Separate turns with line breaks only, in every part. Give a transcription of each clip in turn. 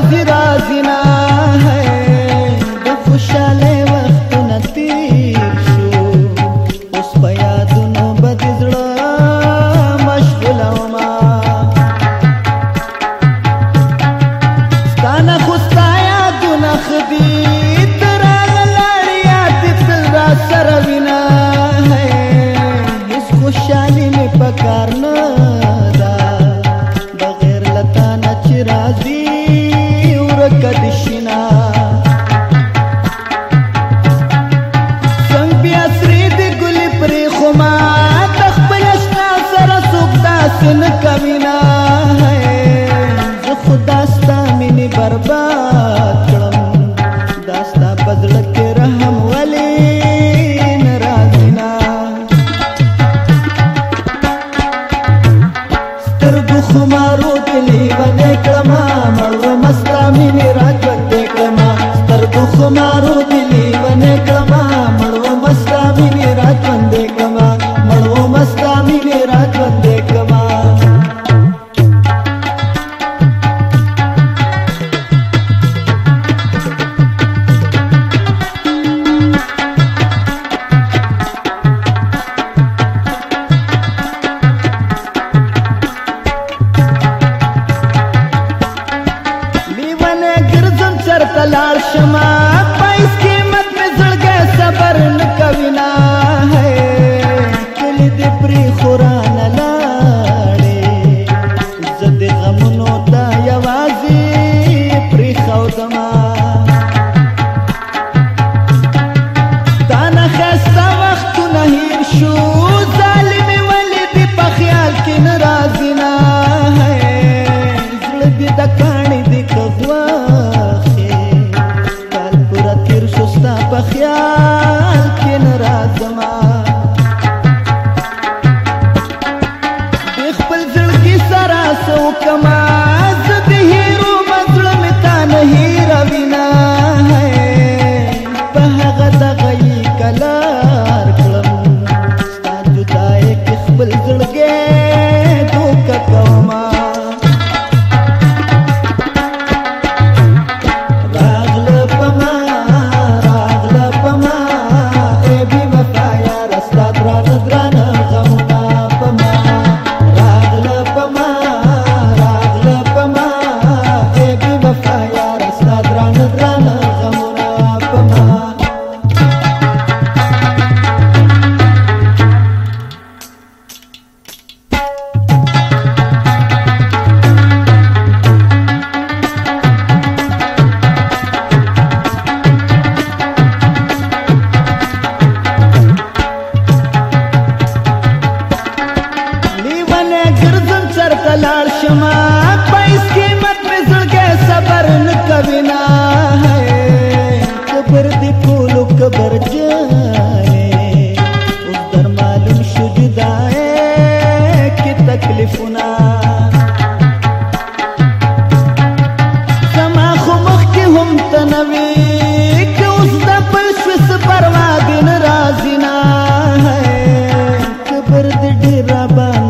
راضی راضی نه هي د خوشاله وختونه تیر شو اوس په یادونو باندې زړه مشغوله ما ستانه خو ستا یادونه خدي تر هغه لارې یاد تل را سره وینه هي هیڅ خوشالي مې په کار نه பதிலுக்கு tera ban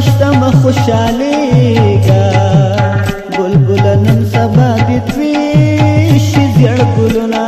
شتم خوشحالیگا بلبل نن سبا دې توی شي زړ ګلونه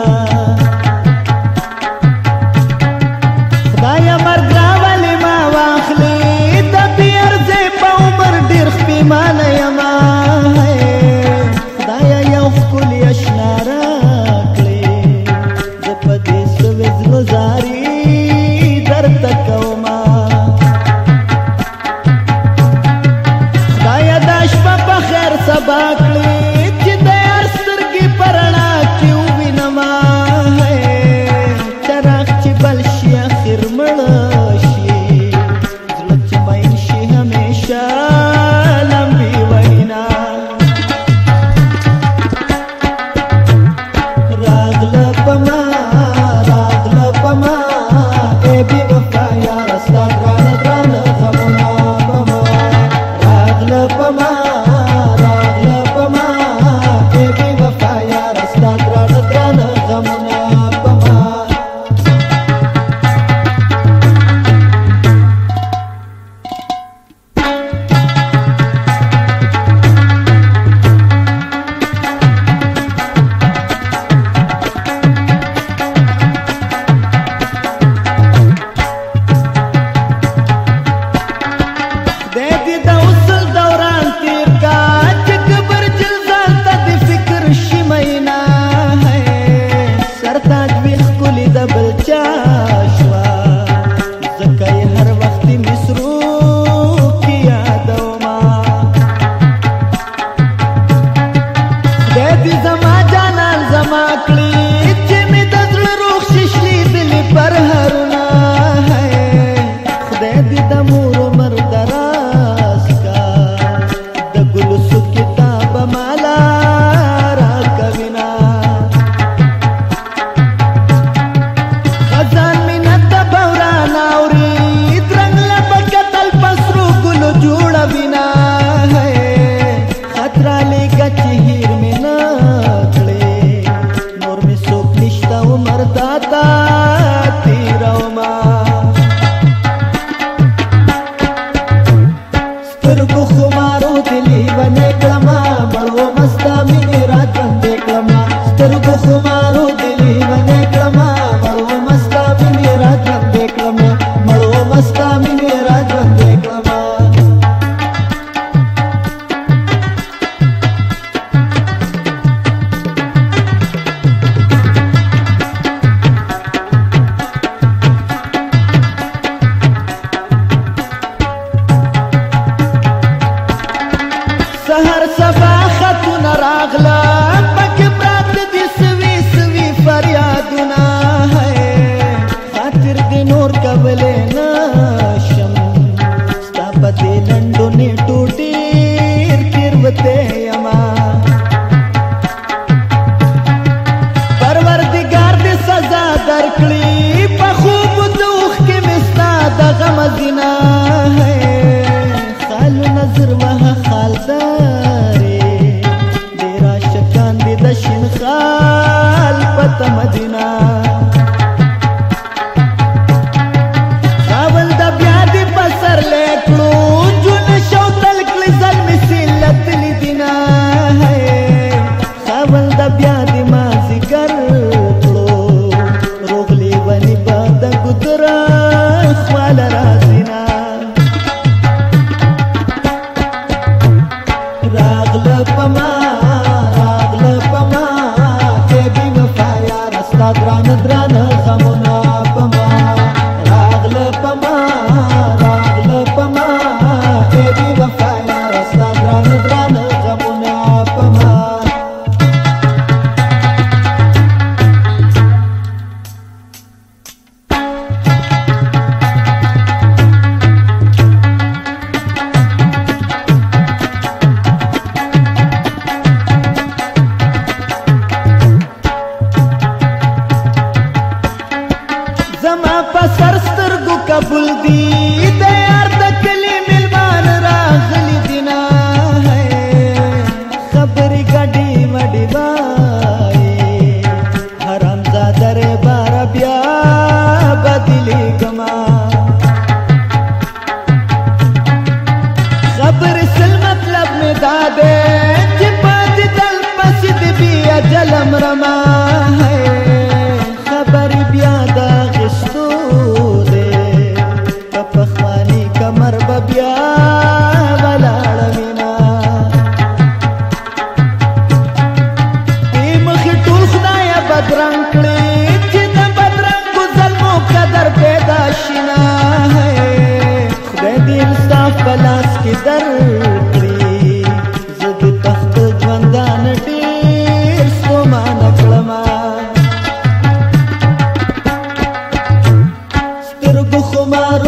ಬದೇನನ್ನ پما راغل پما ته بي وفا يا رستا دران دران ಬರುವ